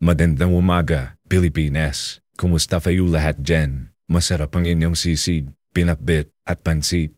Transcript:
Magandang umaga, Pilipinas. Kumusta kayo lahat dyan? Masarap ang inyong sisid, pinakbit, at pansit.